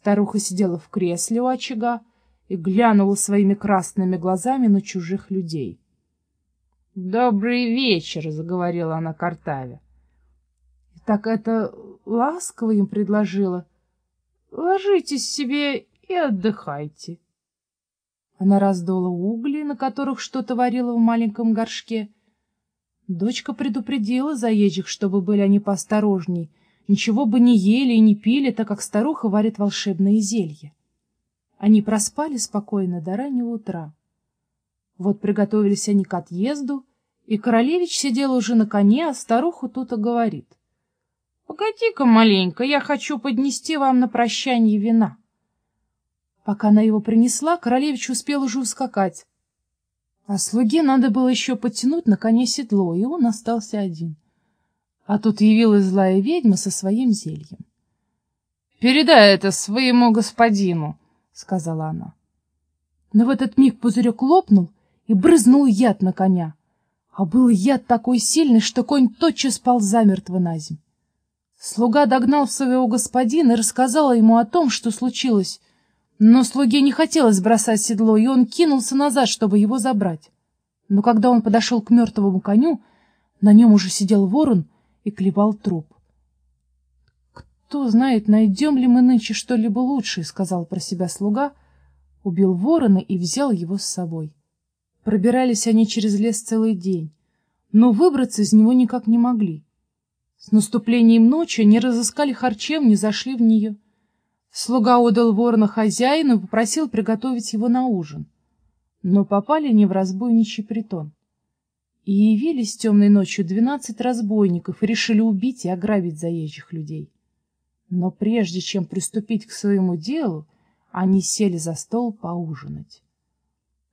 Старуха сидела в кресле у очага и глянула своими красными глазами на чужих людей. — Добрый вечер, — заговорила она картаве. Так это ласково им предложила. — Ложитесь себе и отдыхайте. Она раздула угли, на которых что-то варила в маленьком горшке. Дочка предупредила заезжих, чтобы были они поосторожней, ничего бы не ели и не пили, так как старуха варит волшебные зелья. Они проспали спокойно до раннего утра. Вот приготовились они к отъезду, и королевич сидел уже на коне, а старуха тут и говорит. — Погоди-ка маленько, я хочу поднести вам на прощание вина. Пока она его принесла, королевич успел уже ускакать. А слуге надо было еще подтянуть на коне седло, и он остался один. А тут явилась злая ведьма со своим зельем. — Передай это своему господину, — сказала она. Но в этот миг пузырек лопнул и брызнул яд на коня. А был яд такой сильный, что конь тотчас спал замертво на земь. Слуга догнал своего господина и рассказал ему о том, что случилось, но слуге не хотелось бросать седло, и он кинулся назад, чтобы его забрать. Но когда он подошел к мертвому коню, на нем уже сидел ворон и клевал труп. «Кто знает, найдем ли мы нынче что-либо лучшее», — сказал про себя слуга, убил ворона и взял его с собой. Пробирались они через лес целый день, но выбраться из него никак не могли. С наступлением ночи они разыскали харчевню, зашли в нее — Слуга удал ворона хозяину и попросил приготовить его на ужин. Но попали не в разбойничий притон. И явились темной ночью двенадцать разбойников и решили убить и ограбить заезжих людей. Но прежде чем приступить к своему делу, они сели за стол поужинать.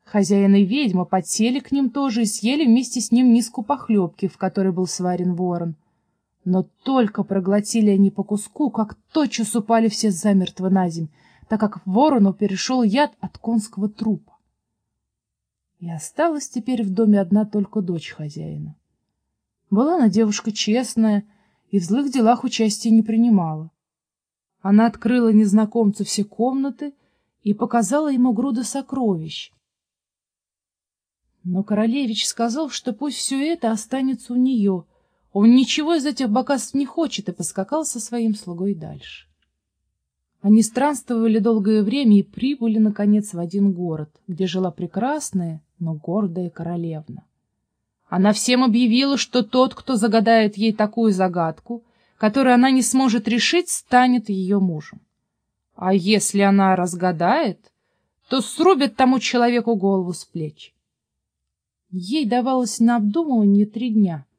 Хозяин и ведьма подсели к ним тоже и съели вместе с ним миску похлебки, в которой был сварен ворон — но только проглотили они по куску, как тотчас упали все замертво на земь, так как ворону перешел яд от конского трупа. И осталась теперь в доме одна только дочь хозяина. Была она девушка честная и в злых делах участия не принимала. Она открыла незнакомцу все комнаты и показала ему груды сокровищ. Но королевич сказал, что пусть все это останется у нее — он ничего из этих богатств не хочет и поскакал со своим слугой дальше. Они странствовали долгое время и прибыли, наконец, в один город, где жила прекрасная, но гордая королевна. Она всем объявила, что тот, кто загадает ей такую загадку, которую она не сможет решить, станет ее мужем. А если она разгадает, то срубит тому человеку голову с плеч. Ей давалось на обдумывание три дня —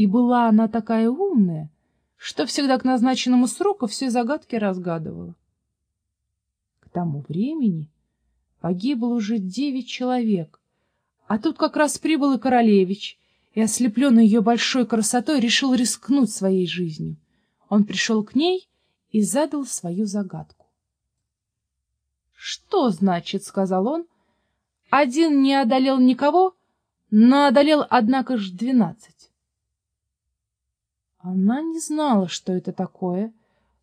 и была она такая умная, что всегда к назначенному сроку все загадки разгадывала. К тому времени погибло уже девять человек, а тут как раз прибыл и королевич, и, ослепленный ее большой красотой, решил рискнуть своей жизнью. Он пришел к ней и задал свою загадку. — Что значит, — сказал он, — один не одолел никого, но одолел, однако ж, двенадцать. Она не знала, что это такое,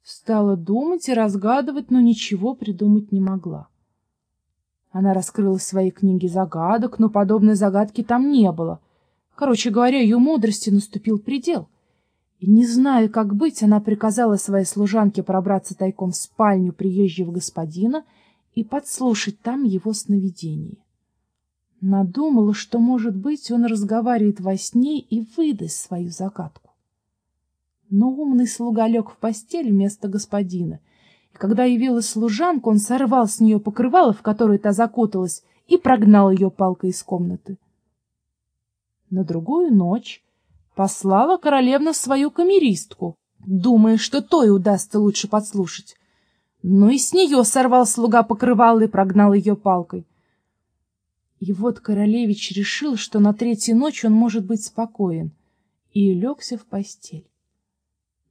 стала думать и разгадывать, но ничего придумать не могла. Она раскрыла свои книги загадок, но подобной загадки там не было. Короче говоря, ее мудрости наступил предел. И, не зная, как быть, она приказала своей служанке пробраться тайком в спальню приезжего господина и подслушать там его сновидение. Надумала, что, может быть, он разговаривает во сне и выдаст свою загадку. Но умный слуга лег в постель вместо господина, когда явилась служанка, он сорвал с нее покрывало, в которое та закуталась, и прогнал ее палкой из комнаты. На другую ночь послала королевна свою камеристку, думая, что то и удастся лучше подслушать. Но и с нее сорвал слуга покрывало и прогнал ее палкой. И вот королевич решил, что на третью ночь он может быть спокоен, и легся в постель.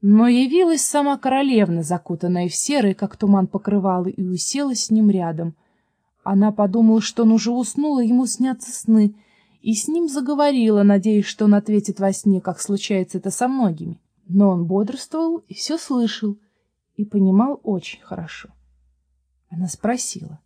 Но явилась сама королевна, закутанная в серый, как туман покрывала, и уселась с ним рядом. Она подумала, что он уже уснул, и ему снятся сны, и с ним заговорила, надеясь, что он ответит во сне, как случается это со многими. Но он бодрствовал и все слышал, и понимал очень хорошо. Она спросила.